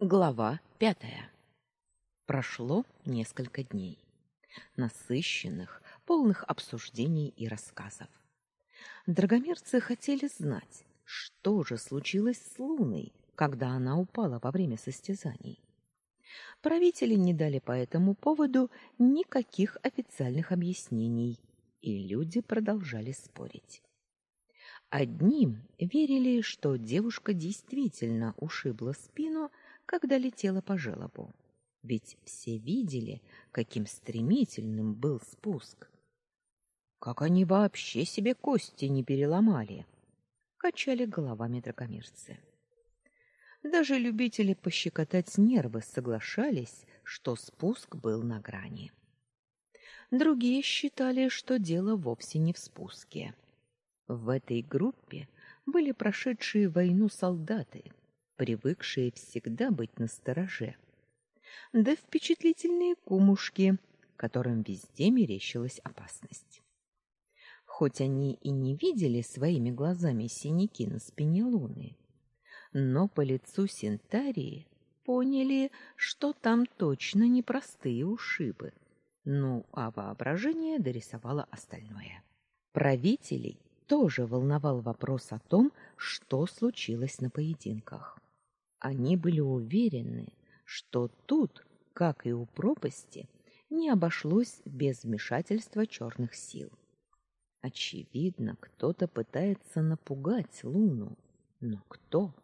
Глава пятая. Прошло несколько дней, насыщенных, полных обсуждений и рассказов. Драгомерцы хотели знать, что же случилось с Луной, когда она упала во время состязаний. Правители не дали по этому поводу никаких официальных объяснений, и люди продолжали спорить. Одни верили, что девушка действительно ушибла спину, когда летела по желобу. Ведь все видели, каким стремительным был спуск. Как они вообще себе кости не переломали? Качали головами дракомирцы. Даже любители пощекотать нервы соглашались, что спуск был на грани. Другие считали, что дело вовсе не в спуске. В этой группе были прошедшие войну солдаты, привыкшие всегда быть настороже. Да впечатлительные кумушки, которым везде мерещилась опасность. Хоть они и не видели своими глазами синяки на спине Луны, но по лицу Синтарии поняли, что там точно не простые ушибы. Ну, а воображение дорисовало остальное. Правителей тоже волновал вопрос о том, что случилось на поединках. Они были уверены, что тут, как и у пропасти, не обошлось без вмешательства черных сил. Очевидно, кто-то пытается напугать Луну, но кто?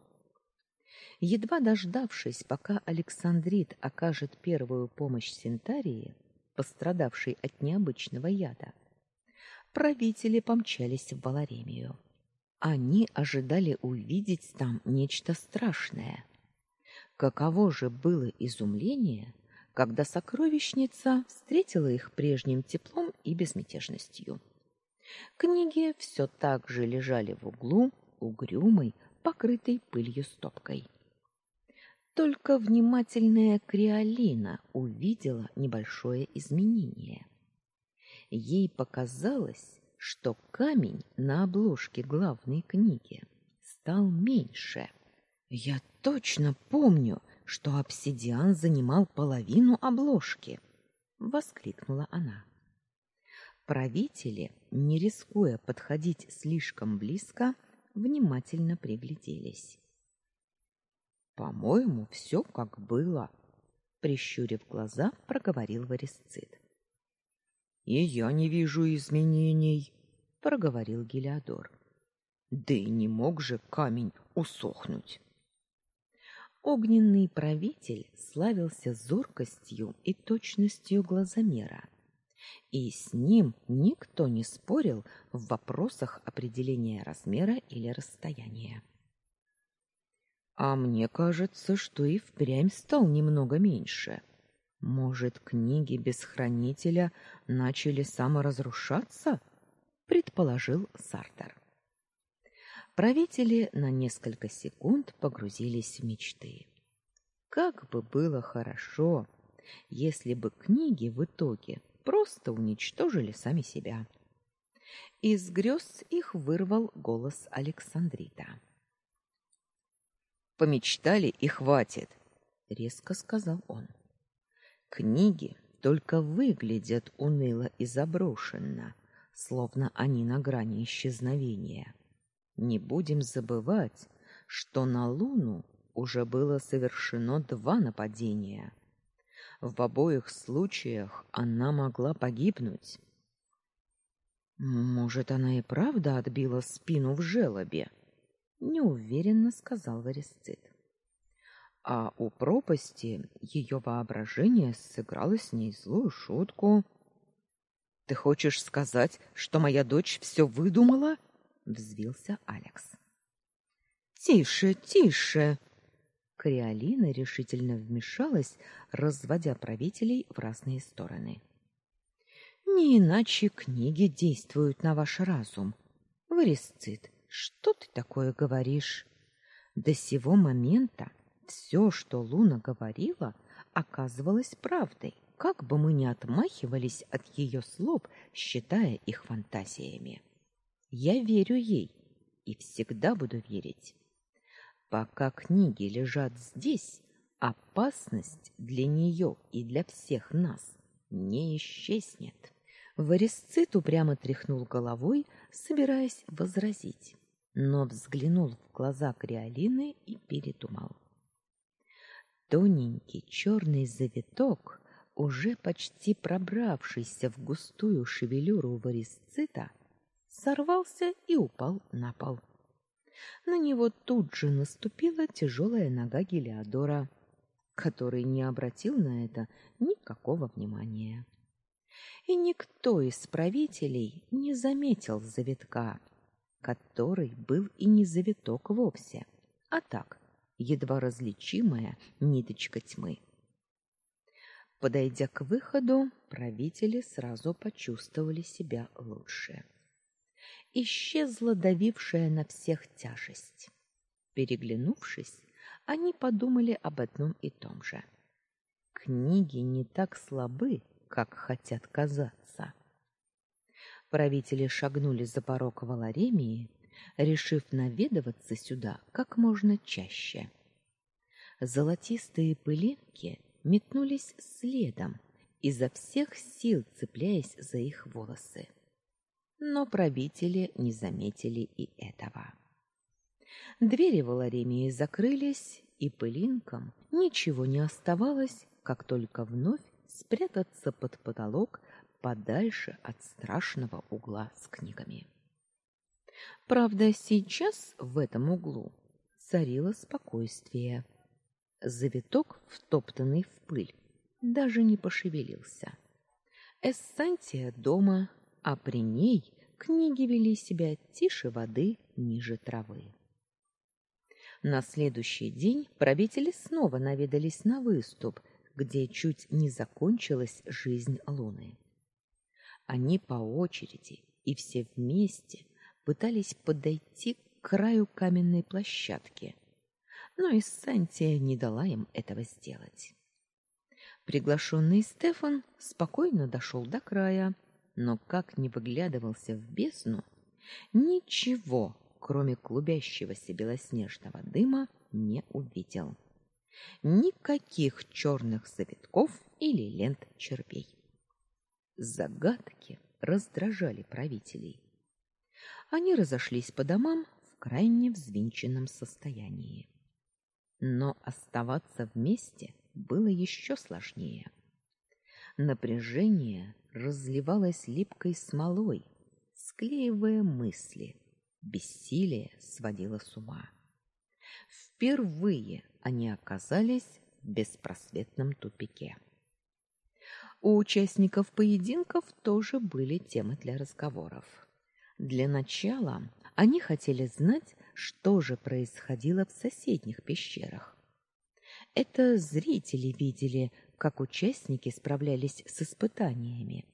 Едва дождавшись, пока Александрит окажет первую помощь Синтарии, пострадавшей от необычного яда, правители помчались в Валаремию. Они ожидали увидеть там нечто страшное. Каково же было изумление, когда сокровищница встретила их прежним теплом и безмятежностью. Книги все так же лежали в углу, угрюмой, покрытой пылью стопкой. Только внимательная Криолина увидела небольшое изменение. Ей показалось, что камень на обложке главной книги стал меньше. Я точно помню, что обсидиан занимал половину обложки, воскликнула она. Правители, не рискуя подходить слишком близко, внимательно пригляделись. По-моему, все как было, прищурив глаза, проговорил Варисцит. И я не вижу изменений, проговорил Гелиодор. Да и не мог же камень усохнуть. Огненный правитель славился зоркостью и точностью глазомера, и с ним никто не спорил в вопросах определения размера или расстояния. А мне кажется, что и впрямь стал немного меньше. Может, книги без хранителя начали саморазрушаться? предположил Сартер. Правители на несколько секунд погрузились в мечты. Как бы было хорошо, если бы книги в итоге просто уничтожили сами себя. Из грез их вырвал голос Александрита. Помечтали и хватит, резко сказал он. Книги только выглядят уныло и заброшенно, словно они на грани исчезновения. Не будем забывать, что на Луну уже было совершено два нападения. В обоих случаях она могла погибнуть. Может, она и правда отбила спину в желобе, неуверенно сказал Варисцит а у пропасти ее воображение сыграло с ней злую шутку. Ты хочешь сказать, что моя дочь все выдумала? взвился Алекс. Тише, тише. Криолина решительно вмешалась, разводя правителей в разные стороны. Не иначе книги действуют на ваш разум. Варисцит, что ты такое говоришь? До сего момента все, что Луна говорила, оказывалось правдой, как бы мы ни отмахивались от ее слов, считая их фантазиями. Я верю ей и всегда буду верить. Пока книги лежат здесь, опасность для нее и для всех нас не исчезнет. Варисцит упрямо тряхнул головой, собираясь возразить, но взглянул в глаза Криолины и передумал. Тоненький черный завиток, уже почти пробравшийся в густую шевелюру Варисцита, сорвался и упал на пол. На него тут же наступила тяжелая нога Гелиодора, который не обратил на это никакого внимания. И никто из правителей не заметил завитка, который был и не завиток вовсе, а так, едва различимая ниточка тьмы. Подойдя к выходу, правители сразу почувствовали себя лучше исчезла давившая на всех тяжесть. Переглянувшись, они подумали об одном и том же. Книги не так слабы, как хотят казаться. Правители шагнули за порог Валаремии, решив наведываться сюда как можно чаще. Золотистые пылинки метнулись следом, изо всех сил цепляясь за их волосы но правители не заметили и этого. Двери в Ларемии закрылись, и пылинкам ничего не оставалось, как только вновь спрятаться под потолок подальше от страшного угла с книгами. Правда, сейчас в этом углу царило спокойствие. Завиток, втоптанный в пыль, даже не пошевелился. Эссантия дома а при ней книги вели себя тише воды, ниже травы. На следующий день правители снова наведались на выступ, где чуть не закончилась жизнь Луны. Они по очереди и все вместе пытались подойти к краю каменной площадки, но Иссантия не дала им этого сделать. Приглашенный Стефан спокойно дошел до края, но как ни выглядывался в бездну, ничего, кроме клубящегося белоснежного дыма, не увидел. Никаких черных завитков или лент червей. Загадки раздражали правителей. Они разошлись по домам в крайне взвинченном состоянии. Но оставаться вместе было еще сложнее. Напряжение разливалось липкой смолой, склеивая мысли. Бессилие сводило с ума. Впервые они оказались в беспросветном тупике. У участников поединков тоже были темы для разговоров. Для начала они хотели знать, что же происходило в соседних пещерах. Это зрители видели, как участники справлялись с испытаниями,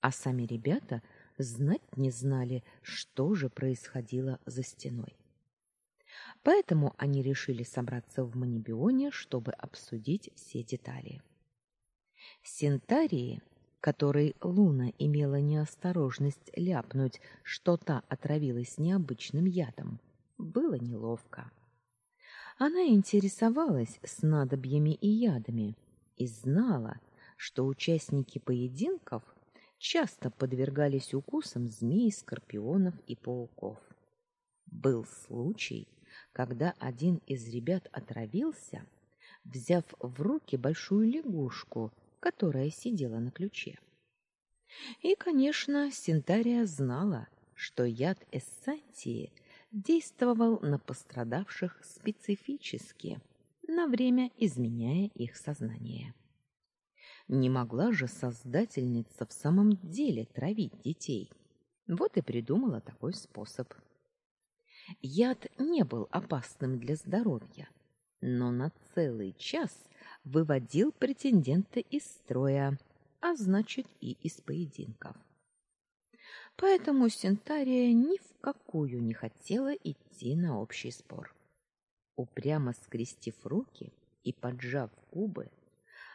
а сами ребята знать не знали, что же происходило за стеной. Поэтому они решили собраться в Манибионе, чтобы обсудить все детали. Синтарии, которой Луна имела неосторожность ляпнуть, что та отравилась необычным ядом, было неловко. Она интересовалась снадобьями и ядами, и знала, что участники поединков часто подвергались укусам змей, скорпионов и пауков. Был случай, когда один из ребят отравился, взяв в руки большую лягушку, которая сидела на ключе. И, конечно, Синтария знала, что яд эссантии действовал на пострадавших специфически – на время изменяя их сознание. Не могла же создательница в самом деле травить детей. Вот и придумала такой способ. Яд не был опасным для здоровья, но на целый час выводил претендента из строя, а значит и из поединков. Поэтому Сентария ни в какую не хотела идти на общий спор. Упрямо скрестив руки и поджав губы,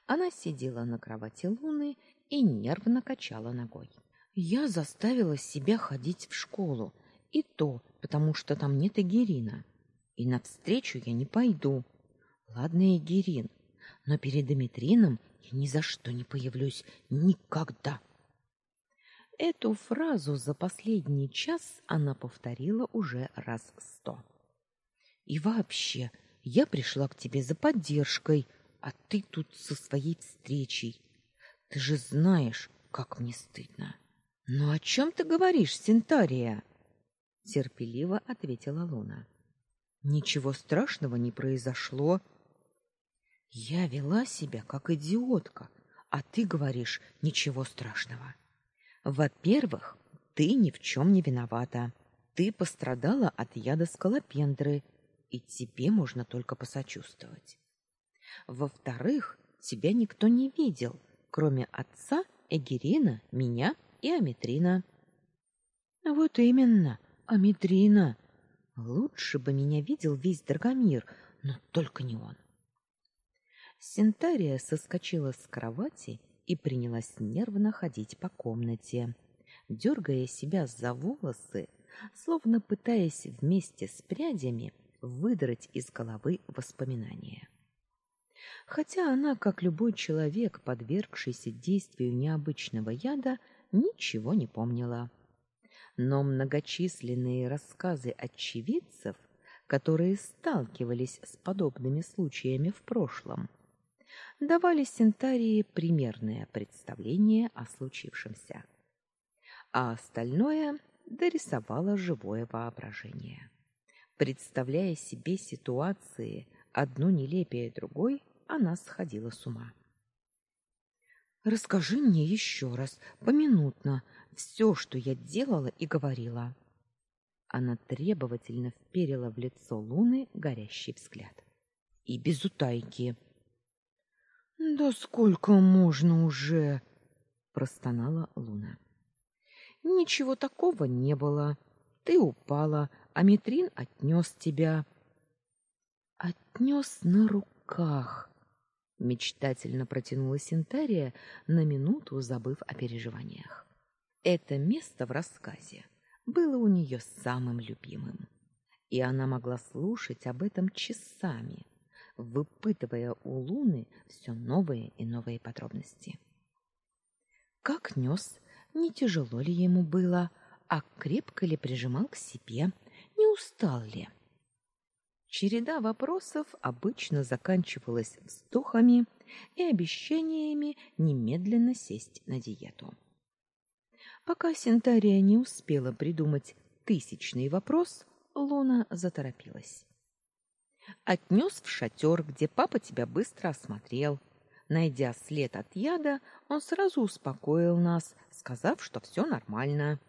она сидела на кровати Луны и нервно качала ногой. Я заставила себя ходить в школу, и то, потому что там нет Эгерина. И навстречу я не пойду. Ладно, Эгерин, но перед Дмитрином я ни за что не появлюсь никогда. Эту фразу за последний час она повторила уже раз сто. И вообще, я пришла к тебе за поддержкой, а ты тут со своей встречей. Ты же знаешь, как мне стыдно. Ну о чем ты говоришь, Синтария? терпеливо ответила Луна. Ничего страшного не произошло. Я вела себя как идиотка, а ты говоришь ничего страшного. Во-первых, ты ни в чем не виновата. Ты пострадала от яда скалопендры, и тебе можно только посочувствовать. Во-вторых, тебя никто не видел, кроме отца, Эгерина, меня и Аметрина. Вот именно, Аметрина. Лучше бы меня видел весь Драгомир, но только не он. Синтария соскочила с кровати и принялась нервно ходить по комнате, дергая себя за волосы, словно пытаясь вместе с прядями выдрать из головы воспоминания. Хотя она, как любой человек, подвергшийся действию необычного яда, ничего не помнила. Но многочисленные рассказы очевидцев, которые сталкивались с подобными случаями в прошлом, давали Синтарии примерное представление о случившемся. А остальное дорисовало живое воображение. Представляя себе ситуации, одну нелепее другой, она сходила с ума. Расскажи мне еще раз, поминутно, все, что я делала и говорила. Она требовательно вперила в лицо Луны горящий взгляд. И без утайки. Да сколько можно уже, простонала Луна. Ничего такого не было. Ты упала, а Митрин отнес тебя. Отнес на руках. Мечтательно протянула Синтария, на минуту забыв о переживаниях. Это место в рассказе было у нее самым любимым, и она могла слушать об этом часами, выпытывая у Луны все новые и новые подробности. Как нес, не тяжело ли ему было, а крепко ли прижимал к себе, не устал ли. Череда вопросов обычно заканчивалась вздохами и обещаниями немедленно сесть на диету. Пока Синтария не успела придумать тысячный вопрос, Луна заторопилась. Отнес в шатер, где папа тебя быстро осмотрел. Найдя след от яда, он сразу успокоил нас, сказав, что все нормально.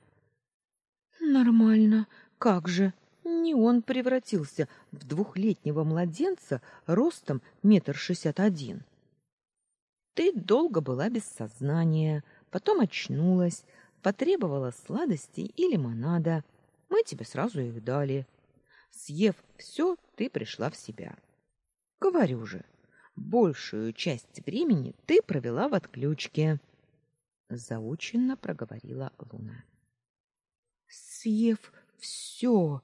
Нормально. Как же? Не он превратился в двухлетнего младенца ростом метр шестьдесят один. Ты долго была без сознания, потом очнулась, потребовала сладостей и лимонада. Мы тебе сразу их дали. Съев все, ты пришла в себя. Говорю же, большую часть времени ты провела в отключке, заученно проговорила Луна. Съев все,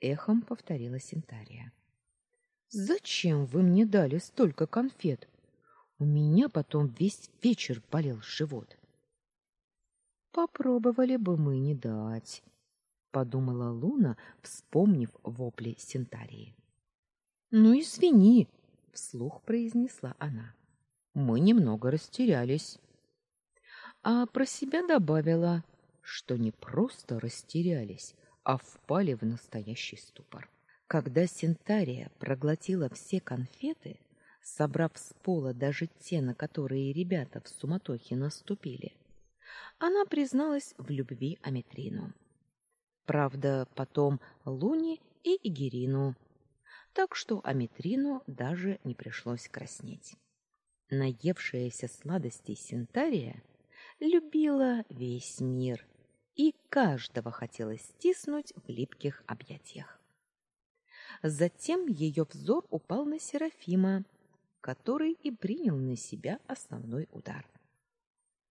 эхом повторила Синтария. Зачем вы мне дали столько конфет? У меня потом весь вечер болел живот. Попробовали бы мы не дать, подумала Луна, вспомнив вопли Синтарии. Ну извини, вслух произнесла она. Мы немного растерялись. А про себя добавила, что не просто растерялись, а впали в настоящий ступор. Когда Синтария проглотила все конфеты, собрав с пола даже те, на которые ребята в суматохе наступили, она призналась в любви Аметрину. Правда, потом Луне и Игерину. Так что Аметрину даже не пришлось краснеть. Наевшаяся сладостей Синтария любила весь мир, и каждого хотела стиснуть в липких объятиях. Затем ее взор упал на Серафима, который и принял на себя основной удар.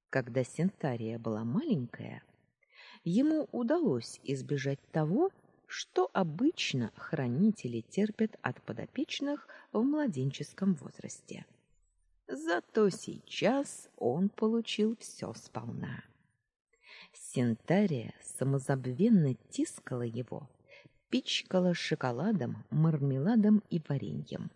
Когда Синтария была маленькая, ему удалось избежать того, что обычно хранители терпят от подопечных в младенческом возрасте. Зато сейчас он получил все сполна. Синтария самозабвенно тискала его, пичкала шоколадом, мармеладом и вареньем.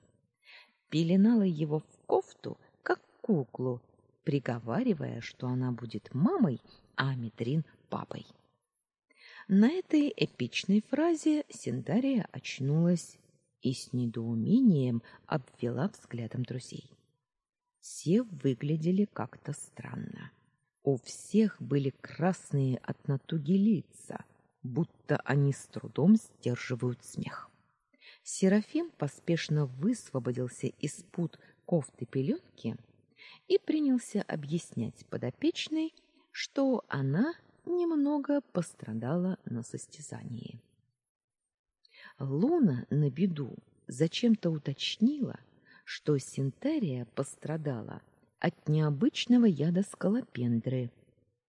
Пеленала его в кофту, как куклу, приговаривая, что она будет мамой, а Митрин — папой. На этой эпичной фразе Синтария очнулась и с недоумением обвела взглядом друзей. Все выглядели как-то странно. У всех были красные от натуги лица, будто они с трудом сдерживают смех. Серафим поспешно высвободился из пут кофты пеленки и принялся объяснять подопечной, что она немного пострадала на состязании. Луна на беду зачем-то уточнила, что Синтерия пострадала от необычного яда скалопендры,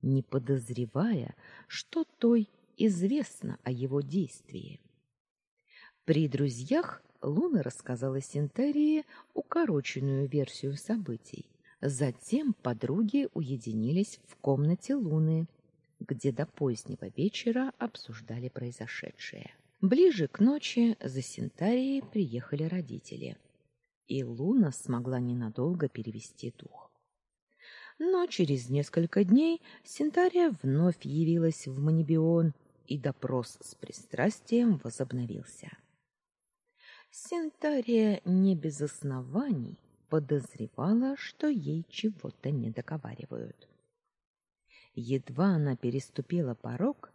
не подозревая, что той известно о его действии. При друзьях Луна рассказала Синтерии укороченную версию событий. Затем подруги уединились в комнате Луны, где до позднего вечера обсуждали произошедшее. Ближе к ночи за Синтарией приехали родители и Луна смогла ненадолго перевести дух. Но через несколько дней Синтария вновь явилась в Манибион, и допрос с пристрастием возобновился. Синтария не без оснований подозревала, что ей чего-то не договаривают. Едва она переступила порог,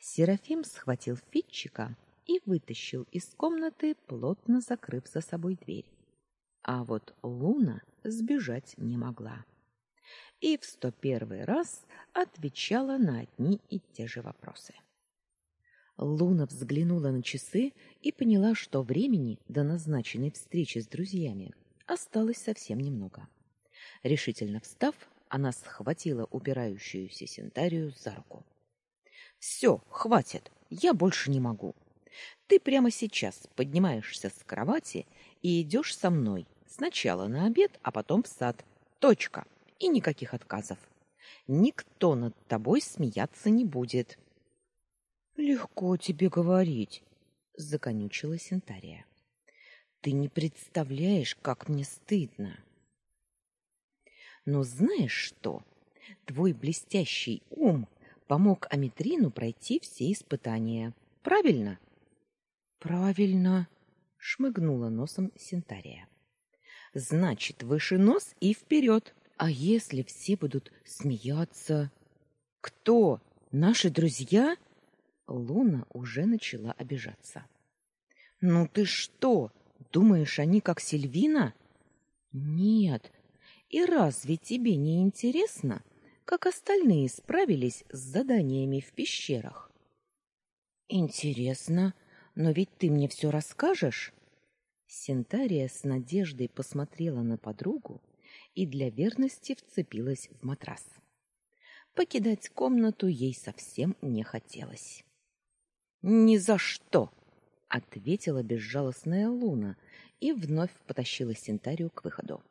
Серафим схватил Фитчика и вытащил из комнаты, плотно закрыв за собой дверь. А вот Луна сбежать не могла. И в сто первый раз отвечала на одни и те же вопросы. Луна взглянула на часы и поняла, что времени до назначенной встречи с друзьями осталось совсем немного. Решительно встав, она схватила упирающуюся Синтарию за руку. «Все, хватит, я больше не могу. Ты прямо сейчас поднимаешься с кровати и идешь со мной. Сначала на обед, а потом в сад. Точка. И никаких отказов. Никто над тобой смеяться не будет. Легко тебе говорить, законючила Синтария. Ты не представляешь, как мне стыдно. Но знаешь что? Твой блестящий ум помог Аметрину пройти все испытания. Правильно? Правильно, шмыгнула носом Синтария. Значит, выше нос и вперед. А если все будут смеяться? Кто? Наши друзья? Луна уже начала обижаться. Ну ты что? Думаешь, они как Сильвина? Нет. И разве тебе не интересно, как остальные справились с заданиями в пещерах? Интересно. Но ведь ты мне все расскажешь? Синтария с надеждой посмотрела на подругу и для верности вцепилась в матрас. Покидать комнату ей совсем не хотелось. Ни за что, ответила безжалостная Луна и вновь потащила Синтарию к выходу.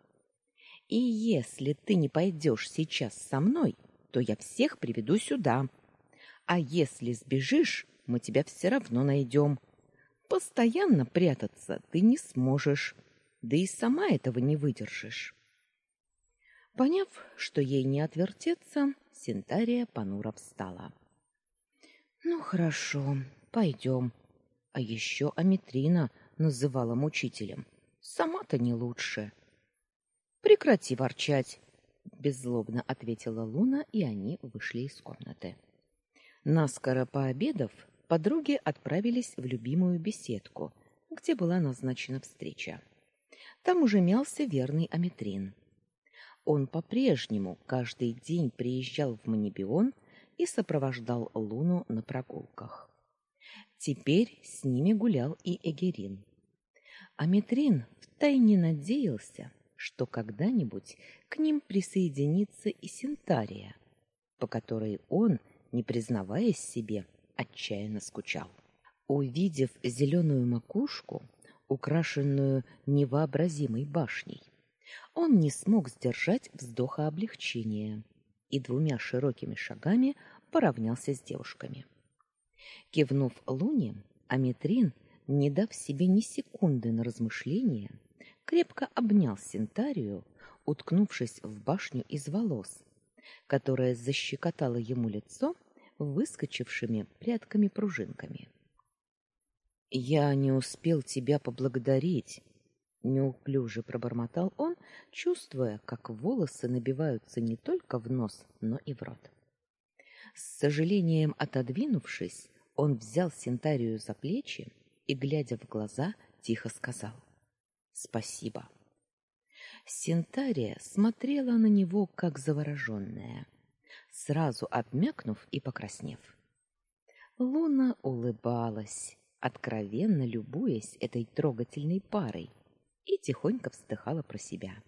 И если ты не пойдешь сейчас со мной, то я всех приведу сюда. А если сбежишь, мы тебя все равно найдем. Постоянно прятаться ты не сможешь, да и сама этого не выдержишь. Поняв, что ей не отвертеться, Синтария понуро встала. Ну хорошо, пойдем. А еще Аметрина называла мучителем. Сама-то не лучше. Прекрати ворчать, беззлобно ответила Луна, и они вышли из комнаты. Наскоро пообедав, подруги отправились в любимую беседку, где была назначена встреча. Там уже мялся верный Аметрин. Он по-прежнему каждый день приезжал в Манибион и сопровождал Луну на прогулках. Теперь с ними гулял и Эгерин. Аметрин втайне надеялся, что когда-нибудь к ним присоединится и Синтария, по которой он, не признаваясь себе, отчаянно скучал. Увидев зеленую макушку, украшенную невообразимой башней, Он не смог сдержать вздоха облегчения и двумя широкими шагами поравнялся с девушками. Кивнув Луне, Аметрин, не дав себе ни секунды на размышление, крепко обнял Синтарию, уткнувшись в башню из волос, которая защекотала ему лицо выскочившими прядками-пружинками. Я не успел тебя поблагодарить, неуклюже пробормотал он, чувствуя, как волосы набиваются не только в нос, но и в рот. С сожалением отодвинувшись, он взял Синтарию за плечи и, глядя в глаза, тихо сказал: "Спасибо". Синтария смотрела на него как завороженная, сразу обмякнув и покраснев. Луна улыбалась, откровенно любуясь этой трогательной парой, и тихонько вздыхала про себя.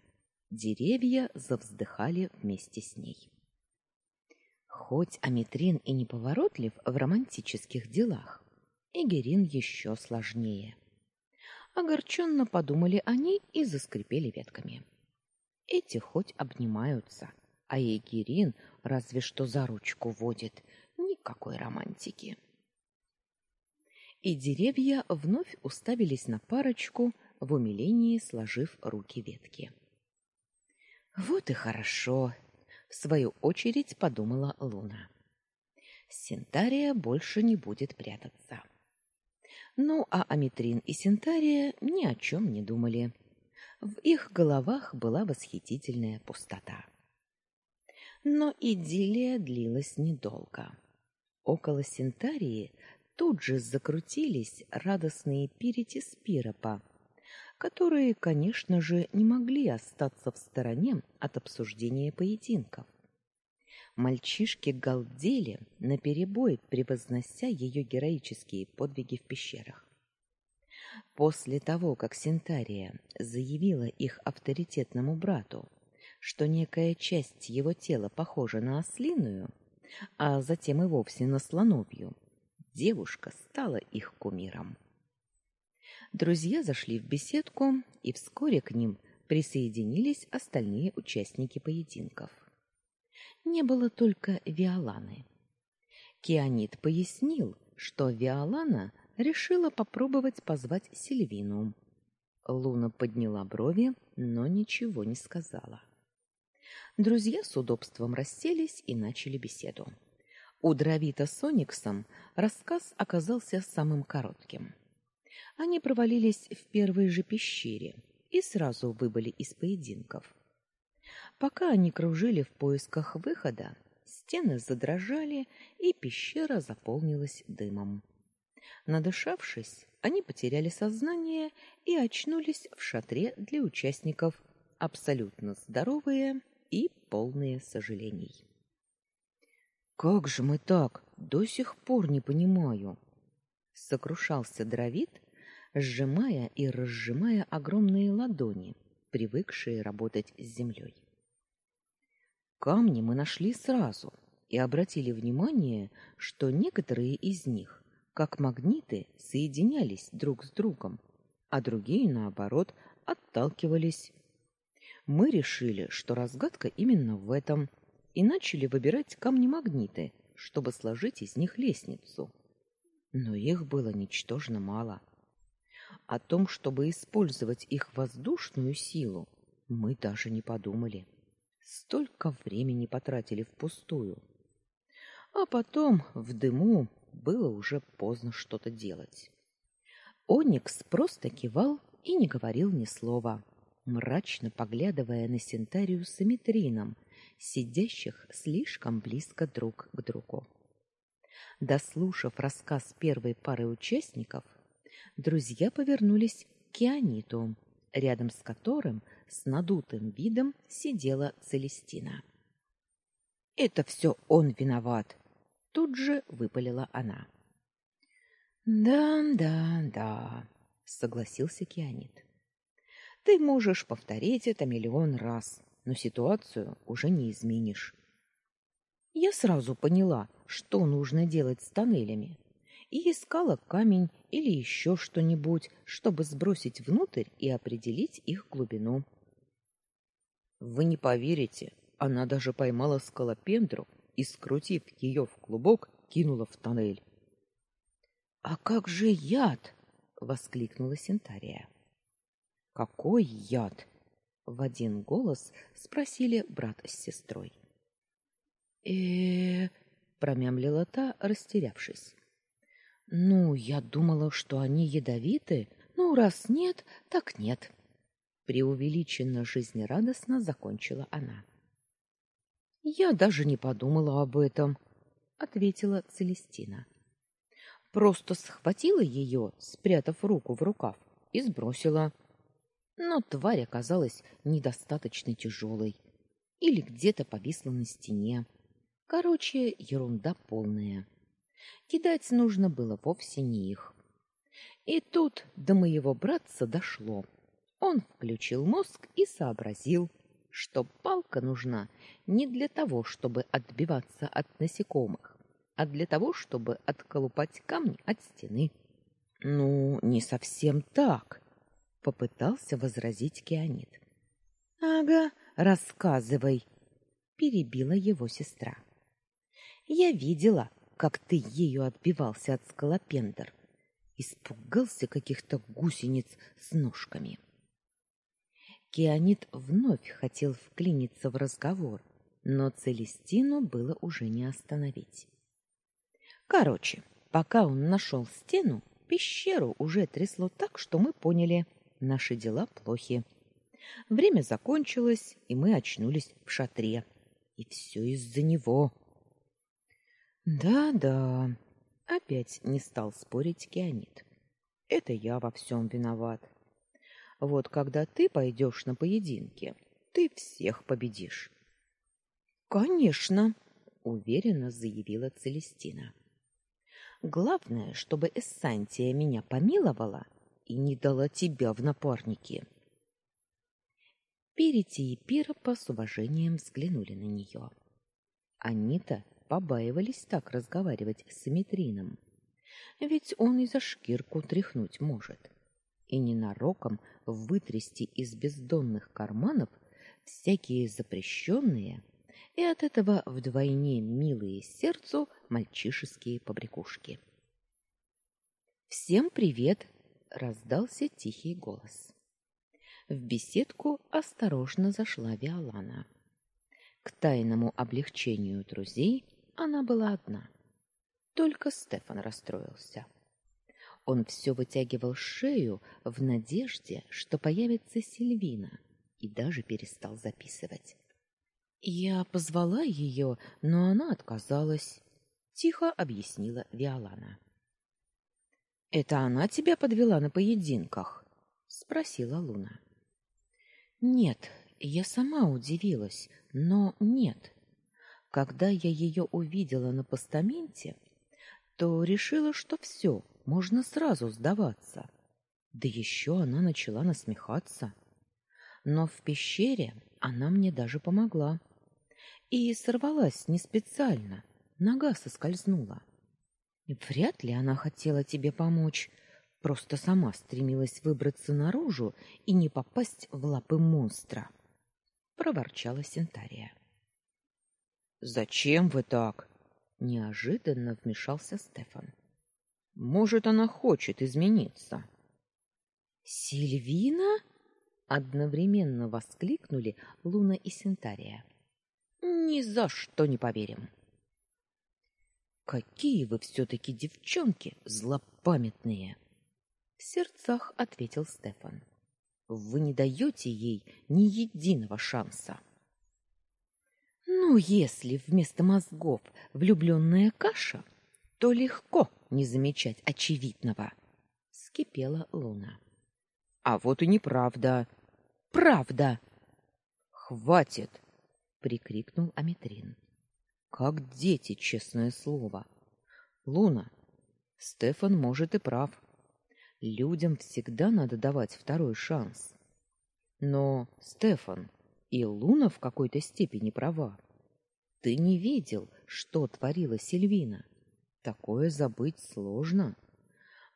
Деревья завздыхали вместе с ней. Хоть Аметрин и неповоротлив в романтических делах, Эгерин еще сложнее. Огорченно подумали они и заскрипели ветками. Эти хоть обнимаются, а Егерин разве что за ручку водит. Никакой романтики. И деревья вновь уставились на парочку, в умилении сложив руки ветки. Вот и хорошо, в свою очередь подумала Луна. Синтария больше не будет прятаться. Ну, а Аметрин и Синтария ни о чем не думали. В их головах была восхитительная пустота. Но идиллия длилась недолго. Около Синтарии тут же закрутились радостные пирити Спиропа, которые, конечно же, не могли остаться в стороне от обсуждения поединков. Мальчишки галдели наперебой, превознося ее героические подвиги в пещерах. После того, как Синтария заявила их авторитетному брату, что некая часть его тела похожа на ослиную, а затем и вовсе на слоновью, девушка стала их кумиром. Друзья зашли в беседку, и вскоре к ним присоединились остальные участники поединков. Не было только Виоланы. Кианит пояснил, что Виолана решила попробовать позвать Сильвину. Луна подняла брови, но ничего не сказала. Друзья с удобством расселись и начали беседу. У Дравита с Ониксом рассказ оказался самым коротким. Они провалились в первой же пещере и сразу выбыли из поединков. Пока они кружили в поисках выхода, стены задрожали, и пещера заполнилась дымом. Надышавшись, они потеряли сознание и очнулись в шатре для участников, абсолютно здоровые и полные сожалений. Как же мы так? До сих пор не понимаю, сокрушался Дравид, сжимая и разжимая огромные ладони, привыкшие работать с землей. Камни мы нашли сразу и обратили внимание, что некоторые из них, как магниты, соединялись друг с другом, а другие наоборот отталкивались мы решили, что разгадка именно в этом, и начали выбирать камни-магниты, чтобы сложить из них лестницу. Но их было ничтожно мало. О том, чтобы использовать их воздушную силу, мы даже не подумали. Столько времени потратили впустую. А потом в дыму было уже поздно что-то делать. Оникс просто кивал и не говорил ни слова мрачно поглядывая на Синтарию с Эмитрином, сидящих слишком близко друг к другу. Дослушав рассказ первой пары участников, друзья повернулись к Кианиту, рядом с которым с надутым видом сидела Целестина. Это все он виноват, тут же выпалила она. Да, да, да, согласился Кианит. Ты можешь повторить это миллион раз, но ситуацию уже не изменишь. Я сразу поняла, что нужно делать с тоннелями, и искала камень или еще что-нибудь, чтобы сбросить внутрь и определить их глубину. Вы не поверите, она даже поймала скалопендру и, скрутив ее в клубок, кинула в тоннель. А как же яд? воскликнула Синтария. Какой яд? в один голос спросили брат с сестрой. Э, -э промямлила та, растерявшись. Ну, я думала, что они ядовиты. Ну, раз нет, так нет. Преувеличенно жизнерадостно закончила она. Я даже не подумала об этом, ответила Целестина. Просто схватила ее, спрятав руку в рукав, и сбросила. Но тварь оказалась недостаточно тяжелой или где-то повисла на стене. Короче, ерунда полная. Кидать нужно было вовсе не их. И тут до моего братца дошло. Он включил мозг и сообразил, что палка нужна не для того, чтобы отбиваться от насекомых, а для того, чтобы отколупать камни от стены. Ну, не совсем так, попытался возразить Кианит. Ага, рассказывай, перебила его сестра. Я видела, как ты ею отбивался от скалопендр. Испугался каких-то гусениц с ножками. Кианит вновь хотел вклиниться в разговор, но Целестину было уже не остановить. Короче, пока он нашел стену, пещеру уже трясло так, что мы поняли, наши дела плохи. Время закончилось, и мы очнулись в шатре. И все из-за него. Да-да, опять не стал спорить Кианит. Это я во всем виноват. Вот когда ты пойдешь на поединки, ты всех победишь. Конечно, уверенно заявила Целестина. Главное, чтобы Эссантия меня помиловала и не дала тебя в напарники. Перити и Пиропа с уважением взглянули на нее. Они-то побаивались так разговаривать с Симметрином. Ведь он и за шкирку тряхнуть может. И ненароком вытрясти из бездонных карманов всякие запрещенные и от этого вдвойне милые сердцу мальчишеские побрякушки. Всем привет, раздался тихий голос. В беседку осторожно зашла Виолана. К тайному облегчению друзей она была одна. Только Стефан расстроился. Он все вытягивал шею в надежде, что появится Сильвина, и даже перестал записывать. Я позвала ее, но она отказалась, тихо объяснила Виолана. Это она тебя подвела на поединках, спросила Луна. Нет, я сама удивилась, но нет. Когда я ее увидела на постаменте, то решила, что все, можно сразу сдаваться. Да еще она начала насмехаться. Но в пещере она мне даже помогла. И сорвалась не специально, нога соскользнула. Вряд ли она хотела тебе помочь, просто сама стремилась выбраться наружу и не попасть в лапы монстра, проворчала Синтария. Зачем вы так? неожиданно вмешался Стефан. Может, она хочет измениться. Сильвина? одновременно воскликнули Луна и Синтария. Ни за что не поверим. Какие вы все таки девчонки злопамятные, в сердцах ответил Стефан. Вы не даете ей ни единого шанса. Ну, если вместо мозгов влюбленная каша, то легко не замечать очевидного, вскипела Луна. А вот и неправда. Правда. Хватит, прикрикнул Аметрин. Как дети, честное слово. Луна, Стефан может и прав. Людям всегда надо давать второй шанс. Но, Стефан, и Луна в какой-то степени права. Ты не видел, что творила Сильвина. Такое забыть сложно.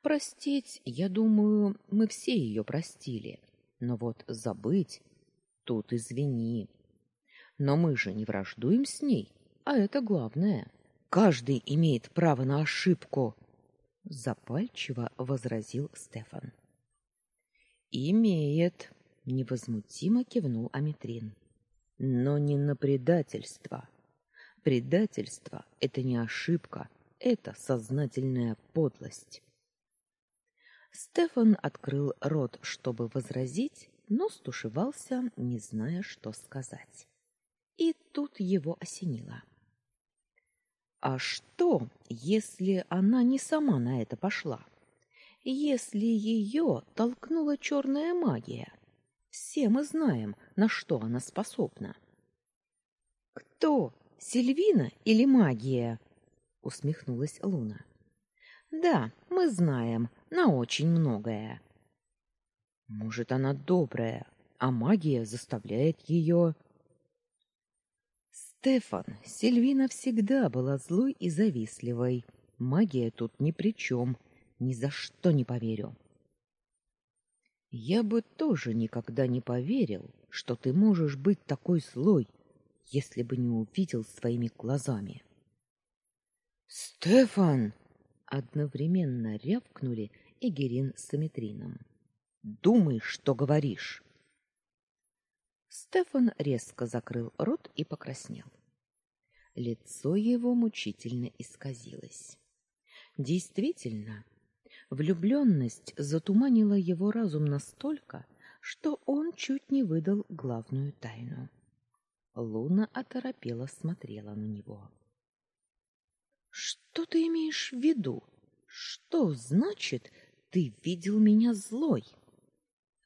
Простить, я думаю, мы все ее простили. Но вот забыть Тут извини. Но мы же не враждуем с ней, а это главное. Каждый имеет право на ошибку, запальчиво возразил Стефан. Имеет, невозмутимо кивнул Аметрин. Но не на предательство. Предательство это не ошибка, это сознательная подлость. Стефан открыл рот, чтобы возразить, но стушевался, не зная, что сказать. И тут его осенило. А что, если она не сама на это пошла? Если ее толкнула черная магия? Все мы знаем, на что она способна. Кто? Сильвина или магия? Усмехнулась Луна. Да, мы знаем, на очень многое. Может, она добрая, а магия заставляет ее... Стефан, Сильвина всегда была злой и завистливой. Магия тут ни при чем. Ни за что не поверю. Я бы тоже никогда не поверил, что ты можешь быть такой злой, если бы не увидел своими глазами. Стефан! Одновременно рявкнули Эгерин с Аметрином. Думай, что говоришь. Стефан резко закрыл рот и покраснел. Лицо его мучительно исказилось. Действительно, влюбленность затуманила его разум настолько, что он чуть не выдал главную тайну. Луна оторопела смотрела на него. Что ты имеешь в виду? Что значит ты видел меня злой?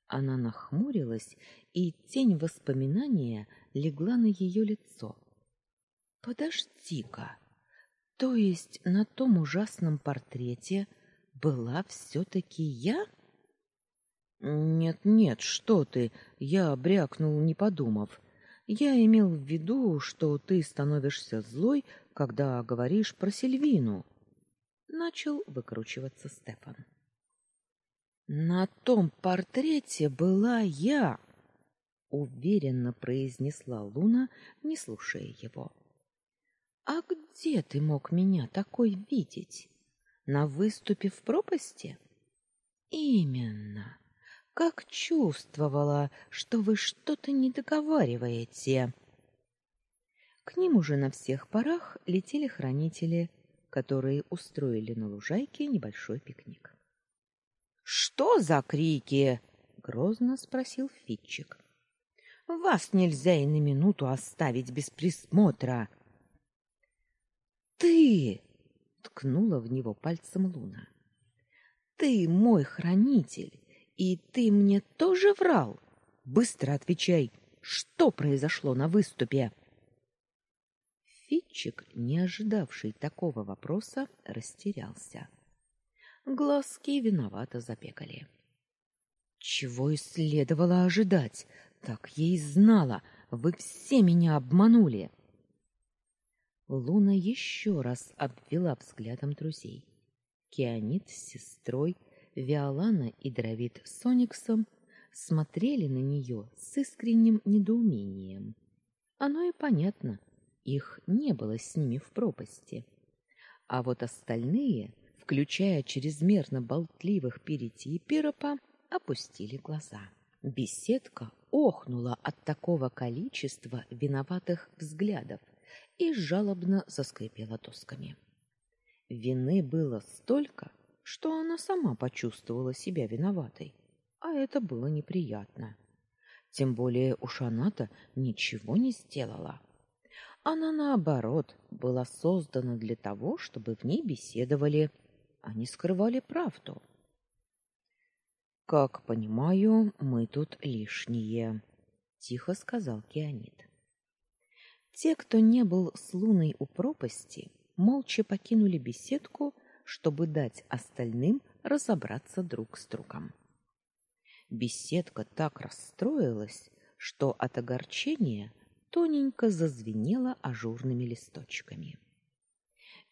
Она нахмурилась, и тень воспоминания легла на ее лицо. Подожди-ка. То есть на том ужасном портрете была все таки я? Нет, нет, что ты? Я брякнул, не подумав. Я имел в виду, что ты становишься злой, когда говоришь про Сильвину. Начал выкручиваться Стефан. На том портрете была я, уверенно произнесла Луна, не слушая его. А где ты мог меня такой видеть? На выступе в пропасти? Именно. Как чувствовала, что вы что-то не договариваете. К ним уже на всех парах летели хранители, которые устроили на лужайке небольшой пикник. Что за крики? грозно спросил Фитчик. Вас нельзя и на минуту оставить без присмотра. Ты ткнула в него пальцем Луна. Ты мой хранитель, и ты мне тоже врал. Быстро отвечай, что произошло на выступе? Фитчик, не ожидавший такого вопроса, растерялся. Глазки виновато запекали. Чего и следовало ожидать? Так я и знала, вы все меня обманули. Луна еще раз обвела взглядом друзей. Кианит с сестрой, Виолана и Дравид с Сониксом смотрели на нее с искренним недоумением. Оно и понятно, их не было с ними в пропасти. А вот остальные включая чрезмерно болтливых Перити и Пиропа, опустили глаза. Беседка охнула от такого количества виноватых взглядов и жалобно заскрипела досками. Вины было столько, что она сама почувствовала себя виноватой, а это было неприятно. Тем более уж она-то ничего не сделала. Она, наоборот, была создана для того, чтобы в ней беседовали, они скрывали правду. Как понимаю, мы тут лишние, тихо сказал Кианит. Те, кто не был с Луной у пропасти, молча покинули беседку, чтобы дать остальным разобраться друг с другом. Беседка так расстроилась, что от огорчения тоненько зазвенела ажурными листочками.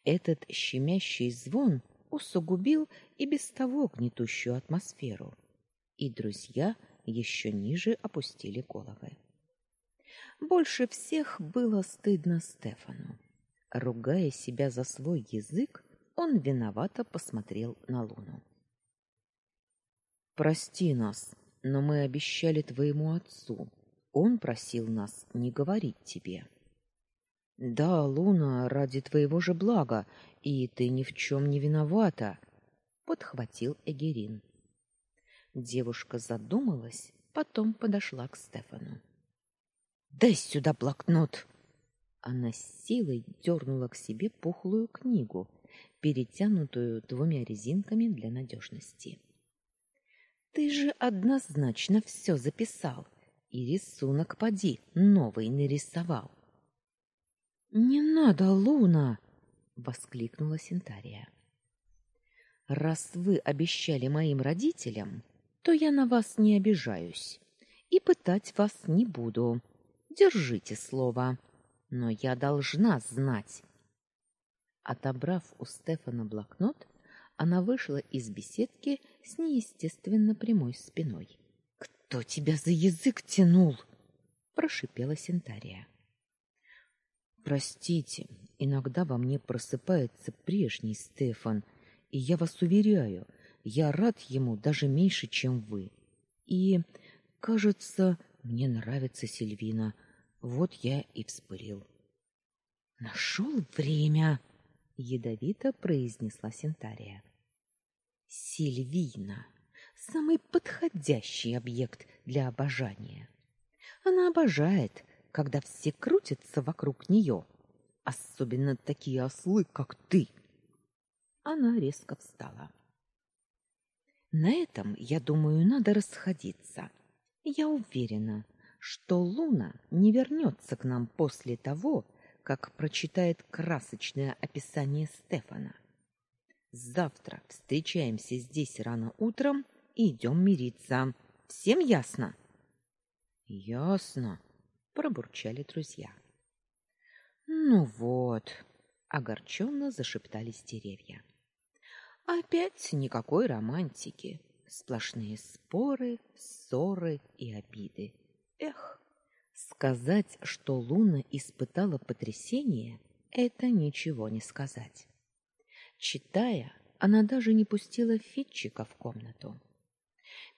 Этот щемящий звон усугубил и без того гнетущую атмосферу. И друзья еще ниже опустили головы. Больше всех было стыдно Стефану. Ругая себя за свой язык, он виновато посмотрел на Луну. Прости нас, но мы обещали твоему отцу. Он просил нас не говорить тебе. Да, Луна, ради твоего же блага, и ты ни в чем не виновата, подхватил Эгерин. Девушка задумалась, потом подошла к Стефану. Дай сюда блокнот. Она с силой дернула к себе пухлую книгу, перетянутую двумя резинками для надежности. Ты же однозначно все записал, и рисунок поди новый нарисовал. Не надо, Луна, воскликнула Синтария. Раз вы обещали моим родителям, то я на вас не обижаюсь и пытать вас не буду. Держите слово. Но я должна знать. Отобрав у Стефана блокнот, она вышла из беседки с неестественно прямой спиной. Кто тебя за язык тянул? прошипела Синтария. Простите, иногда во мне просыпается прежний Стефан, и я вас уверяю, я рад ему даже меньше, чем вы. И, кажется, мне нравится Сильвина. Вот я и вспылил. Нашел время, ядовито произнесла Синтария. Сильвина самый подходящий объект для обожания. Она обожает, когда все крутятся вокруг нее, особенно такие ослы, как ты. Она резко встала. На этом, я думаю, надо расходиться. Я уверена, что Луна не вернется к нам после того, как прочитает красочное описание Стефана. Завтра встречаемся здесь рано утром и идем мириться. Всем ясно? Ясно, пробурчали друзья. Ну вот, огорченно зашептались деревья. Опять никакой романтики, сплошные споры, ссоры и обиды. Эх, сказать, что Луна испытала потрясение, это ничего не сказать. Читая, она даже не пустила Фитчика в комнату.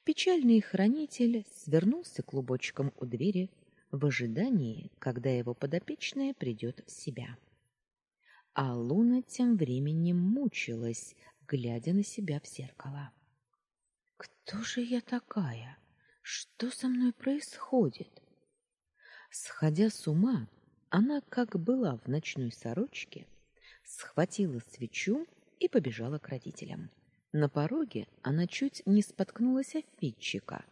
Печальный хранитель свернулся клубочком у двери в ожидании, когда его подопечная придет в себя. А Луна тем временем мучилась, глядя на себя в зеркало. Кто же я такая? Что со мной происходит? Сходя с ума, она, как была в ночной сорочке, схватила свечу и побежала к родителям. На пороге она чуть не споткнулась о Фитчика,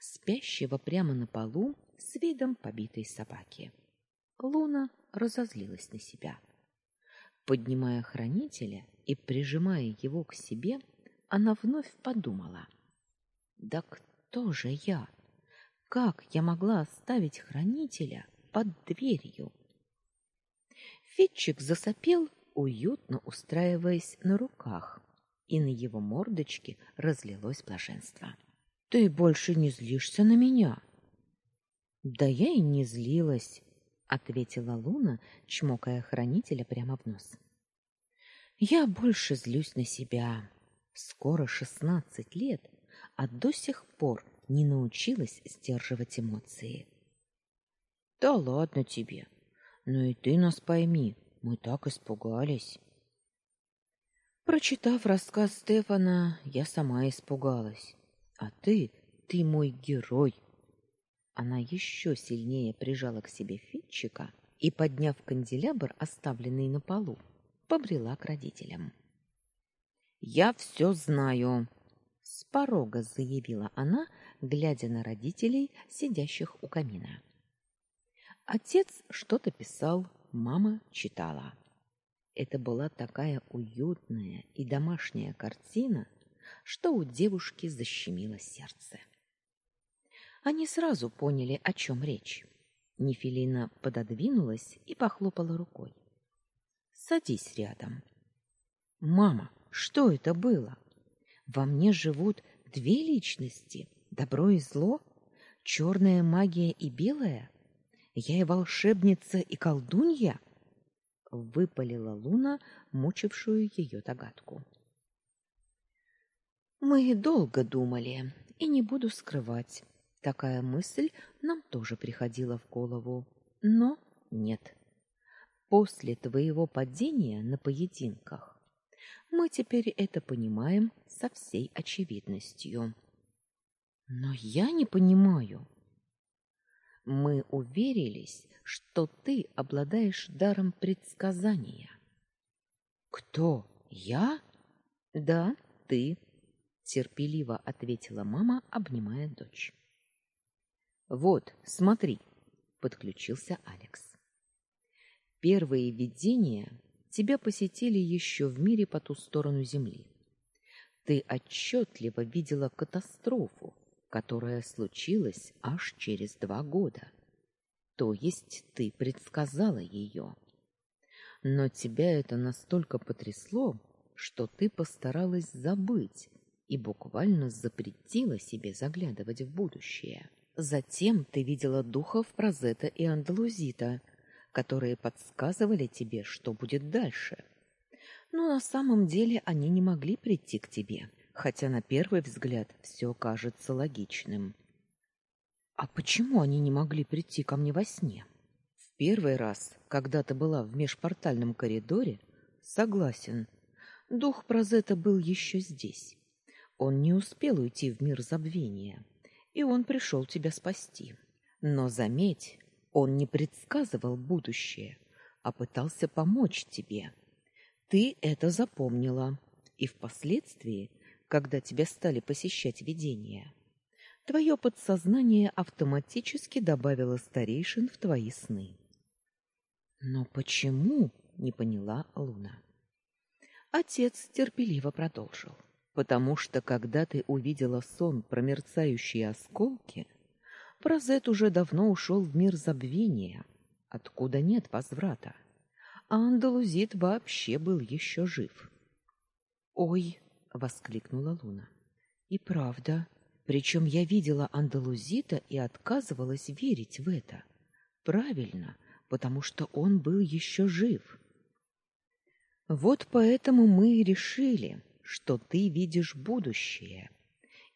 спящего прямо на полу с видом побитой собаки. Луна разозлилась на себя. Поднимая хранителя и прижимая его к себе, она вновь подумала: "Да кто же я? Как я могла оставить хранителя под дверью?" Фитчик засопел уютно устраиваясь на руках, и на его мордочке разлилось блаженство. Ты больше не злишься на меня? Да я и не злилась, ответила Луна, чмокая хранителя прямо в нос. Я больше злюсь на себя. Скоро шестнадцать лет, а до сих пор не научилась сдерживать эмоции. Да ладно тебе. Ну и ты нас пойми, мы так испугались. Прочитав рассказ Стефана, я сама испугалась. А ты, ты мой герой. Она еще сильнее прижала к себе Фитчика и, подняв канделябр, оставленный на полу, побрела к родителям. Я все знаю, с порога заявила она, глядя на родителей, сидящих у камина. Отец что-то писал, мама читала. Это была такая уютная и домашняя картина, что у девушки защемило сердце. Они сразу поняли, о чем речь. Нефилина пододвинулась и похлопала рукой. Садись рядом. Мама, что это было? Во мне живут две личности: добро и зло, черная магия и белая. Я и волшебница, и колдунья, выпалила Луна, мучившую ее догадку. Мы долго думали, и не буду скрывать, такая мысль нам тоже приходила в голову, но нет. После твоего падения на поединках мы теперь это понимаем со всей очевидностью. Но я не понимаю. Мы уверились, что ты обладаешь даром предсказания. Кто? Я? Да, ты, терпеливо ответила мама, обнимая дочь. Вот, смотри, подключился Алекс. Первые видения тебя посетили еще в мире по ту сторону земли. Ты отчетливо видела катастрофу, которая случилась аж через два года. То есть ты предсказала ее. Но тебя это настолько потрясло, что ты постаралась забыть и буквально запретила себе заглядывать в будущее. Затем ты видела духов Прозета и Андалузита, которые подсказывали тебе, что будет дальше. Но на самом деле они не могли прийти к тебе хотя на первый взгляд все кажется логичным. А почему они не могли прийти ко мне во сне? В первый раз, когда ты была в межпортальном коридоре, согласен. Дух Прозета был еще здесь. Он не успел уйти в мир забвения, и он пришел тебя спасти. Но заметь, он не предсказывал будущее, а пытался помочь тебе. Ты это запомнила, и впоследствии когда тебя стали посещать видения. Твое подсознание автоматически добавило старейшин в твои сны. Но почему, не поняла Луна. Отец терпеливо продолжил: потому что когда ты увидела сон про мерцающие осколки, Прозет уже давно ушел в мир забвения, откуда нет возврата. А Андалузит вообще был еще жив. Ой, воскликнула Луна. И правда, причем я видела Андалузита и отказывалась верить в это. Правильно, потому что он был еще жив. Вот поэтому мы решили, что ты видишь будущее.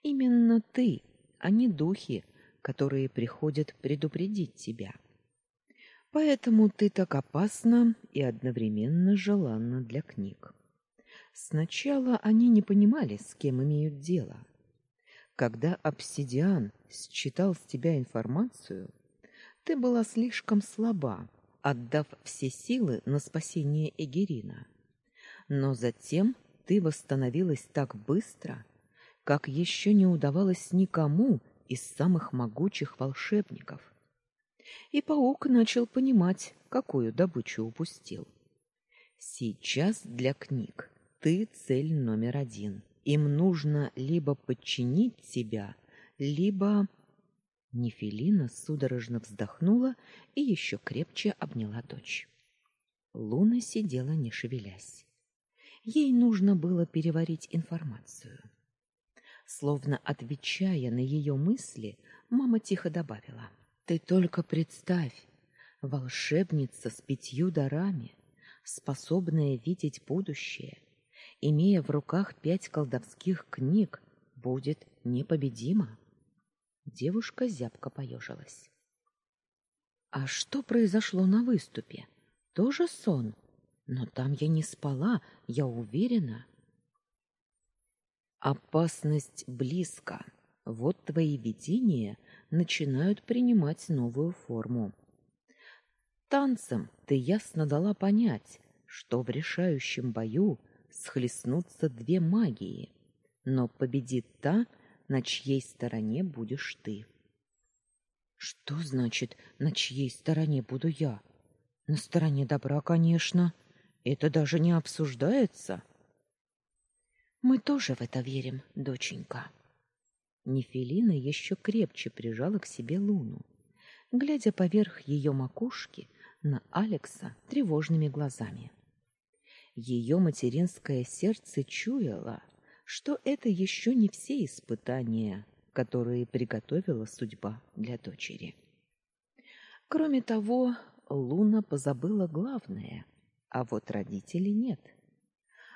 Именно ты, а не духи, которые приходят предупредить тебя. Поэтому ты так опасна и одновременно желанна для книг. Сначала они не понимали, с кем имеют дело. Когда обсидиан считал с тебя информацию, ты была слишком слаба, отдав все силы на спасение Эгерина. Но затем ты восстановилась так быстро, как еще не удавалось никому из самых могучих волшебников. И паук начал понимать, какую добычу упустил. Сейчас для книг ты цель номер один. Им нужно либо подчинить себя, либо Нефелина судорожно вздохнула и еще крепче обняла дочь. Луна сидела не шевелясь. Ей нужно было переварить информацию. Словно отвечая на ее мысли, мама тихо добавила: "Ты только представь, волшебница с пятью дарами, способная видеть будущее, имея в руках пять колдовских книг, будет непобедима. Девушка зябко поежилась. А что произошло на выступе? Тоже сон? Но там я не спала, я уверена. Опасность близко. Вот твои видения начинают принимать новую форму. Танцем ты ясно дала понять, что в решающем бою схлестнутся две магии, но победит та, на чьей стороне будешь ты. Что значит, на чьей стороне буду я? На стороне добра, конечно. Это даже не обсуждается. Мы тоже в это верим, доченька. Нефелина еще крепче прижала к себе Луну, глядя поверх ее макушки на Алекса тревожными глазами. Ее материнское сердце чуяло, что это еще не все испытания, которые приготовила судьба для дочери. Кроме того, Луна позабыла главное, а вот родителей нет.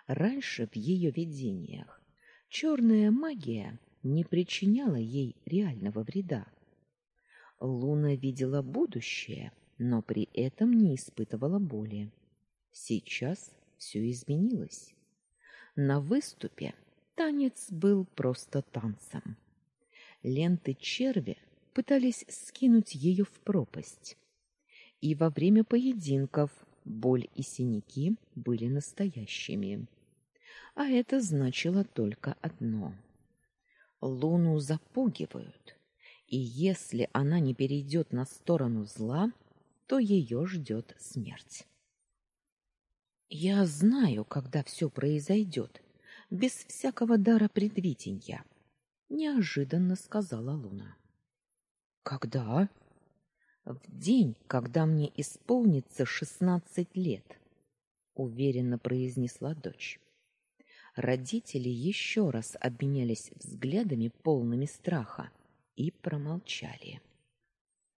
Раньше в ее видениях черная магия не причиняла ей реального вреда. Луна видела будущее, но при этом не испытывала боли. Сейчас все изменилось. На выступе танец был просто танцем. Ленты черви пытались скинуть ее в пропасть. И во время поединков боль и синяки были настоящими. А это значило только одно. Луну запугивают, и если она не перейдет на сторону зла, то ее ждет смерть. Я знаю, когда все произойдет, без всякого дара предвидения, неожиданно сказала Луна. Когда? В день, когда мне исполнится шестнадцать лет, уверенно произнесла дочь. Родители еще раз обменялись взглядами полными страха и промолчали.